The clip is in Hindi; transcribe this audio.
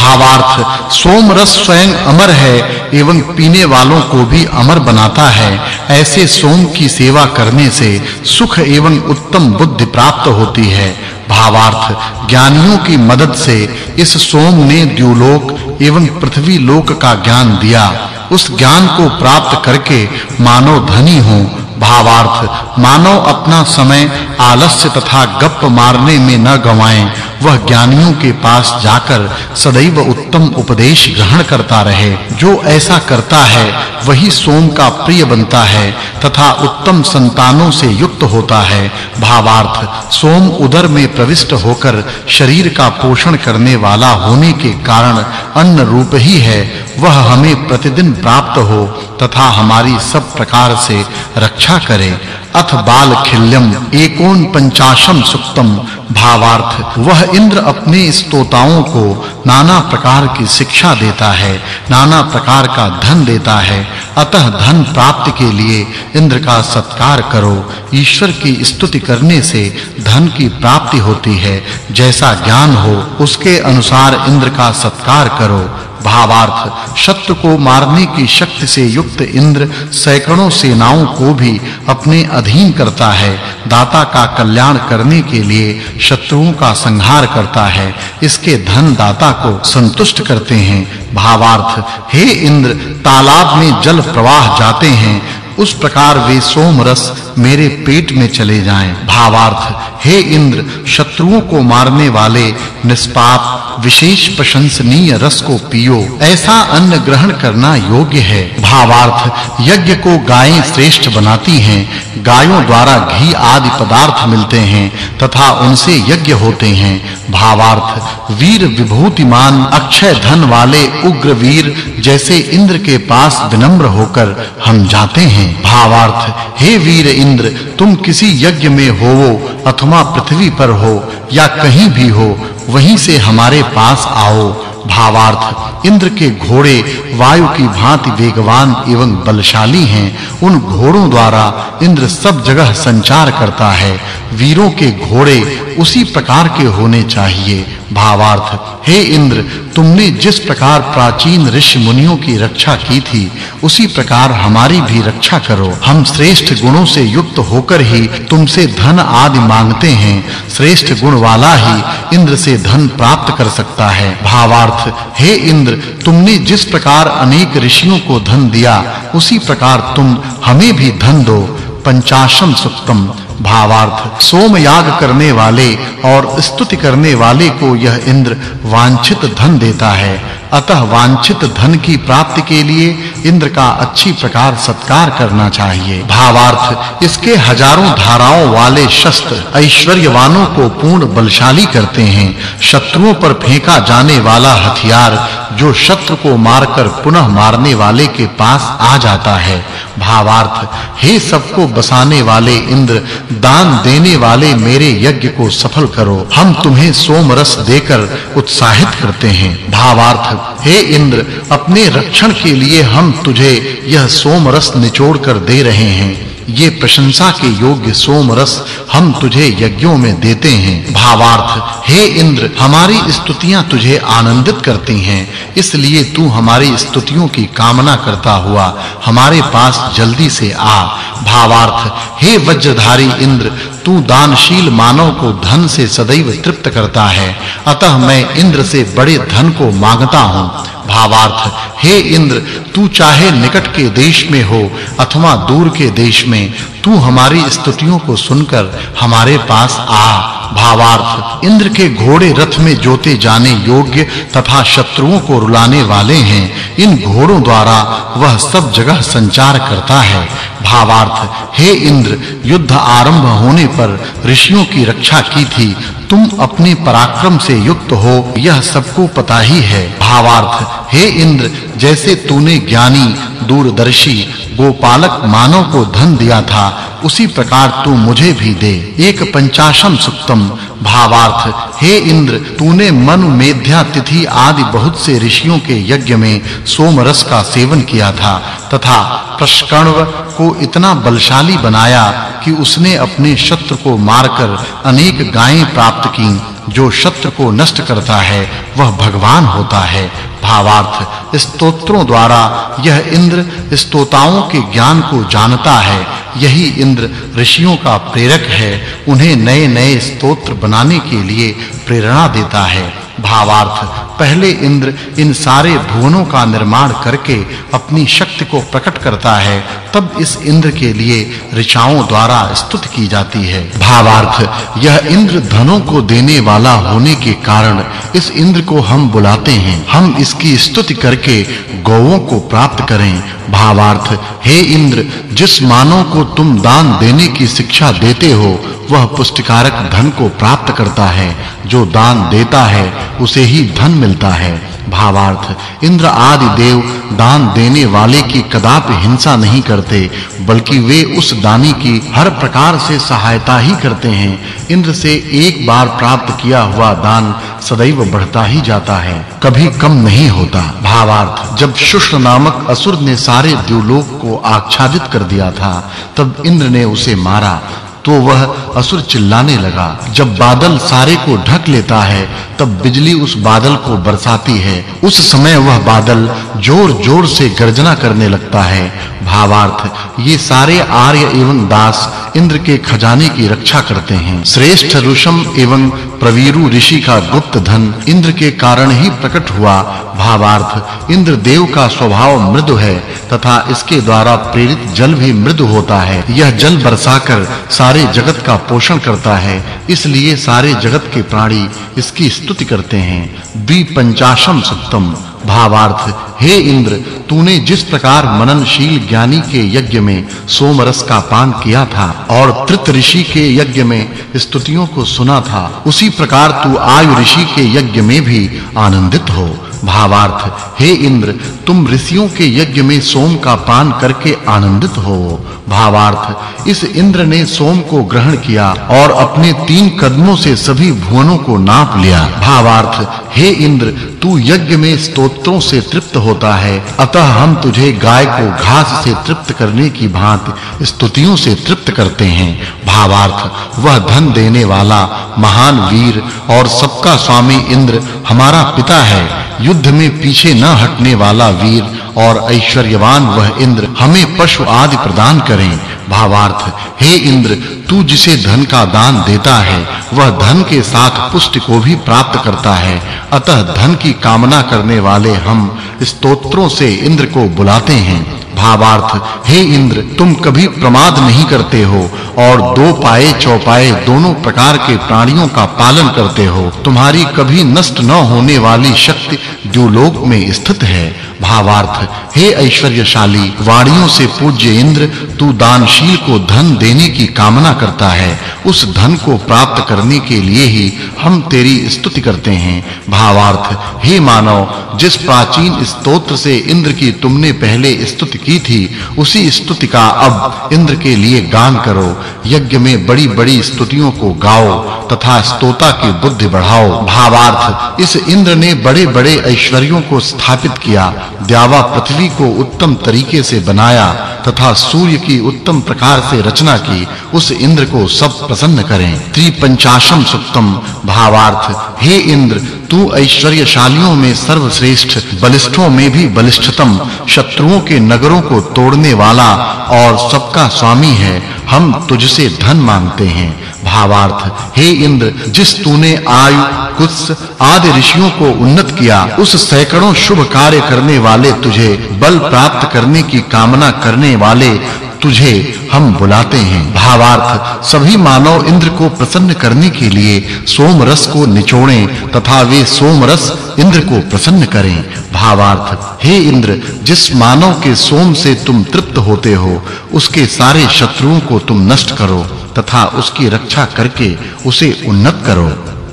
भावार्थ। सोम रस स्वयं अमर है, एवं पीने वालों को भी अमर बनाता है। ऐसे सोम की सेवा करने से सुख एवं उत्तम बुद्धि प्राप्त होती है। भावार्थ, ज्ञानियों की मदद से इस सोम ने द्युलोक एवं पृथ्वी लोक का ज्ञान दिया। उस ज्ञान को प्राप्त करके मानव धनी हो। भावार्थ, मानव अपना समय आलस्य तथा गप मारने में न गवाएँ। वह ज्ञानियों के पास जाकर सदैव उत्तम उपदेश ग्रहण करता रहे। जो ऐसा करता है, वही सोम का प्रिय बनता है, तथा उत्तम संतानों से युक्त होता है। भावार्थ, सोम उदर में प्रविष्ट होकर शरीर का पोषण करने वाला होने के कारण अन्न रूप ही है। वह हमें प्रतिदिन प्राप्त हो, तथा हमारी सब प्रकार से रक्षा करे। अथ बाल खिल्यम एकोन पंचाशम सुक्तम भावार्थ, वह इंद्र अपने स्तोताओं को नाना प्रकार की शिक्षा देता है, नाना प्रकार का धन देता है। अतः धन प्राप्ति के लिए इंद्र का सत्कार करो। ईश्वर की स्तुति करने से धन की प्राप्ति होती है। जैसा ज्ञान हो, उसके अनुसार इंद्र का सत्कार करो। भावार्थ, शत्रु को मारने की शक्ति से युक्त इंद्र सैकड़ों सेनाओं को भी अपने अधीन करता है। दाता का कल्याण करने के लिए शत्रुओं का संहार करता है। इसके धन दाता को संतुष्ट करते हैं। भावार्थ, हे इंद्र, तालाब में जल प्रवाह जाते हैं। उस प्रकार वे सोम रस मेरे पेट में चले जाएँ। भावार्थ, हे इंद्र, शत्रुओं को मारने वाले निष्पाप, विशेष प्रशंसनीय रस को पियो। ऐसा अन्न ग्रहण करना योग्य है। भावार्थ, यज्ञ को गायें श्रेष्ठ बनाती हैं, गायों द्वारा घी आदि पदार्थ मिलते हैं, तथा उनसे यज्ञ होते हैं। भावार्थ, वीर विभूतिमान, अक्षय धन वाले उग्र वीर जैसे इंद्र के पास विनम्र होकर हम जाते हैं। भावार्थ, हे वीर इंद्र, तुम किसी यज्ञ में होवो, अथवा पृथ्वी पर हो, या कहीं भी हो, वहीं से हमारे पास आओ। भावार्थ, इंद्र के घोड़े वायु की भांति वेगवान एवं बलशाली हैं। उन घोड़ों द्वारा इंद्र सब जगह संचार करता है। वीरों के घोड़े उसी प्रकार के होने चाहिए। भावार्थ हे इंद्र, तुमने जिस प्रकार प्राचीन ऋषि मुनियों की रक्षा की थी, उसी प्रकार हमारी भी रक्षा करो। हम श्रेष्ठ गुणों से युक्त होकर ही तुमसे धन आदि मांगते हैं। श्रेष्ठ गुण वाला ही इंद्र से धन प्राप्त कर सकता है। भावार्थ, हे इंद्र, तुमने जिस प्रकार अनेक ऋषियों को धन दिया, उसी प्रकार तुम हमें भी धन दो। पंचाशम सुक्तम भावार्थ। सोम याग करने वाले और स्तुति करने वाले को यह इंद्र वांछित धन देता है। अतः वांछित धन की प्राप्ति के लिए इंद्र का अच्छी प्रकार सत्कार करना चाहिए। भावार्थ, इसके हज़ारों धाराओं वाले शस्त्र ऐश्वर्यवानों को पूर्ण बलशाली करते हैं। शत्रुओं पर फेंका जाने वाला हथियार जो शत्रु को मारकर पुनः मारने वाले के पास आ जाता है। भावार्थ, हे सबको बसाने वाले इंद्र, दान देने वाले मेरे यज्ञ को सफल करो। हम तुम्हें सोम रस देकर उत्साहित करते हैं। भावार्थ, हे इंद्र, अपने रक्षण के लिए हम तुझे यह सोम रस निचोड़ कर दे रहे हैं। ये प्रशंसा के योग्य सोम रस हम तुझे यज्ञों में देते हैं। भावार्थ, हे इंद्र, हमारी स्तुतियाँ तुझे आनंदित करती हैं। इसलिए तू हमारी स्तुतियों की कामना करता हुआ हमारे पास जल्दी से आ। भावार्थ, हे वज्रधारी इंद्र तू दानशील मानव को धन से सदैव तृप्त करता है। अतः मैं इंद्र से बड़े धन को माँगता हूँ। भावार्थ, हे इंद्र, तू चाहे निकट के देश में हो अथवा दूर के देश में, तू हमारी स्तुतियों को सुनकर हमारे पास आ। भावार्थ, इंद्र के घोड़े रथ में जोते जाने योग्य तथा शत्रुओं को रुलाने वाले हैं। इन घोड़ों द्वारा वह सब जगह संचार करता है। भावार्थ, हे इंद्र, युद्ध आरंभ होने पर ऋषियों की रक्षा की थी। तुम अपने पराक्रम से युक्त हो, यह सबको पता ही है। भावार्थ, हे इंद्र, जैसे तूने ज्ञानी, दूरदर्शी, गोपालक मानव को धन दिया था, उसी प्रकार तू मुझे भी दे। एक पंचाशम सुक्तम। भावार्थ, हे इंद्र, तूने मनु मेध्या तिथि आदि बहुत से ऋषियों के यज्ञ में सोम रस का सेवन किया था, तथा प्रष्कण्व को इतना बलशाली बनाया कि उसने अपने शत्रु को मारकर अनेक गायें प्राप्त की, जो शत्रु को नष्ट करता है, वह भगवान होता है। भावार्थ, स्तोत्रों द्वारा यह इंद्र स्तोताओं के ज्ञान को जानता है। यही इंद्र ऋषियों का प्रेरक है। उन्हें नए-नए स्तोत्र बनाने के लिए प्रेरणा देता है। भावार्थ। पहले इंद्र इन सारे भुवनों का निर्माण करके अपनी शक्ति को प्रकट करता है, तब इस इंद्र के लिए ऋचाओं द्वारा स्तुति की जाती है। भावार्थ, यह इंद्र धनों को देने वाला होने के कारण इस इंद्र को हम बुलाते हैं। हम इसकी स्तुति करके गौओं को प्राप्त करें। भावार्थ, हे इंद्र, जिस मानव को तुम दान देने की शिक्षा देते हो, वह पुष्टिकारक धन को प्राप्त करता है। जो दान देता है उसे ही धन मिलता है। भावार्थ, इंद्र आदि देव दान देने वाले की कदापि हिंसा नहीं करते, बल्कि वे उस दानी की हर प्रकार से सहायता ही करते हैं। इंद्र से एक बार प्राप्त किया हुआ दान सदैव बढ़ता ही जाता है, कभी कम नहीं होता। भावार्थ, जब शुष्ण नामक असुर ने सारे द्युलोक को आच्छादित कर दिया था, तब इंद्र ने उसे मारा तो वह असुर चिल्लाने लगा। जब बादल सारे को ढक लेता है तब बिजली उस बादल को बरसाती है। उस समय वह बादल जोर-जोर से गर्जना करने लगता है। भावार्थ, ये सारे आर्य एवं दास इंद्र के खजाने की रक्षा करते हैं। श्रेष्ठ ऋषम एवं प्रवीरु ऋषि का गुप्त धन इंद्र के कारण ही प्रकट हुआ। भावार्थ इंद्र देव का स्वभाव मृदु है तथा इसके द्वारा प्रेरित जल भी मृदु होता है। यह जल बरसाकर सारे जगत का पोषण करता है। इसलिए सारे जगत के प्राणी इसकी करते हैं। द्विपंचाशम सप्तम भावार्थ, हे इंद्र, तूने जिस प्रकार मननशील ज्ञानी के यज्ञ में सोम रस का पान किया था और तृत ऋषि के यज्ञ में स्तुतियों को सुना था, उसी प्रकार तू आयु ऋषि के यज्ञ में भी आनंदित हो। भावार्थ, हे इंद्र, तुम ऋषियों के यज्ञ में सोम का पान करके आनंदित हो। भावार्थ, इस इंद्र ने सोम को ग्रहण किया और अपने तीन कदमों से सभी भुवनों को नाप लिया। भावार्थ, हे इंद्र, तू यज्ञ में स्तोत्रों से तृप्त होता है। अतः हम तुझे गाय को घास से तृप्त करने की भांति स्तुतियों से तृप्त करते हैं। भावार्थ, वह धन देने वाला महान वीर और सबका स्वामी इंद्र हमारा पिता है। युद्ध में पीछे न हटने वाला वीर और ऐश्वर्यवान वह इंद्र हमें पशु आदि प्रदान करें। भावार्थ, हे इंद्र, तू जिसे धन का दान देता है, वह धन के साथ पुष्टि को भी प्राप्त करता है। अतः धन की कामना करने वाले हम स्तोत्रों से इंद्र को बुलाते हैं। भावार्थ, हे इंद्र, तुम कभी प्रमाद नहीं करते हो, और दो पाए चौपाए दोनों प्रकार के प्राणियों का पालन करते हो। तुम्हारी कभी नष्ट न होने वाली शक्ति जो लोक में स्थित है। भावार्थ हे ऐश्वर्यशाली, वाणियों से पूज्य इंद्र, तू दानशील को धन देने की कामना करता है। उस धन को प्राप्त करने के लिए ही हम तेरी स्तुति करते हैं। भावार्थ, हे मानव, जिस प्राचीन स्तोत्र से इंद्र की तुमने पहले स्तुति की थी, उसी स्तुति का अब इंद्र के लिए गान करो। यज्ञ में बड़ी-बड़ी स्तुतियों को गाओ तथा स्तोता की बुद्धि बढ़ाओ। भावार्थ, इस इंद्र ने बड़े-बड़े ऐश्वर्यों को स्थापित किया। द्यावा पृथ्वी को उत्तम तरीके से बनाया तथा सूर्य की उत्तम प्रकार से रचना की, उस इंद्र को सब प्रसन्न करें। त्रिपंचाशम सुक्तम। भावार्थ, हे इंद्र, तू ऐश्वर्यशालियों में सर्वश्रेष्ठ, बलिष्ठों में भी बलिष्ठतम, शत्रुओं के नगरों को तोड़ने वाला और सबका स्वामी है, हम तुझसे धन मांगते हैं। भावार्थ, हे इंद्र, जिस तूने आयु, कुत्स, आदि ऋषियों को उन्नत किया, उस सैकड़ों शुभ कार्य करने वाले तुझे बल प्राप्त करने की कामना करने वाले तुझे हम बुलाते हैं। भावार्थ, सभी मानव इंद्र को प्रसन्न करने के लिए सोम रस को निचोड़ें तथा वे सोम रस इंद्र को प्रसन्न करें। भावार्थ, हे इंद्र, जिस मानव के सोम से तुम तृप्त होते हो, उसके सारे शत्रुओं को तुम नष्ट करो तथा उसकी रक्षा करके उसे उन्नत करो।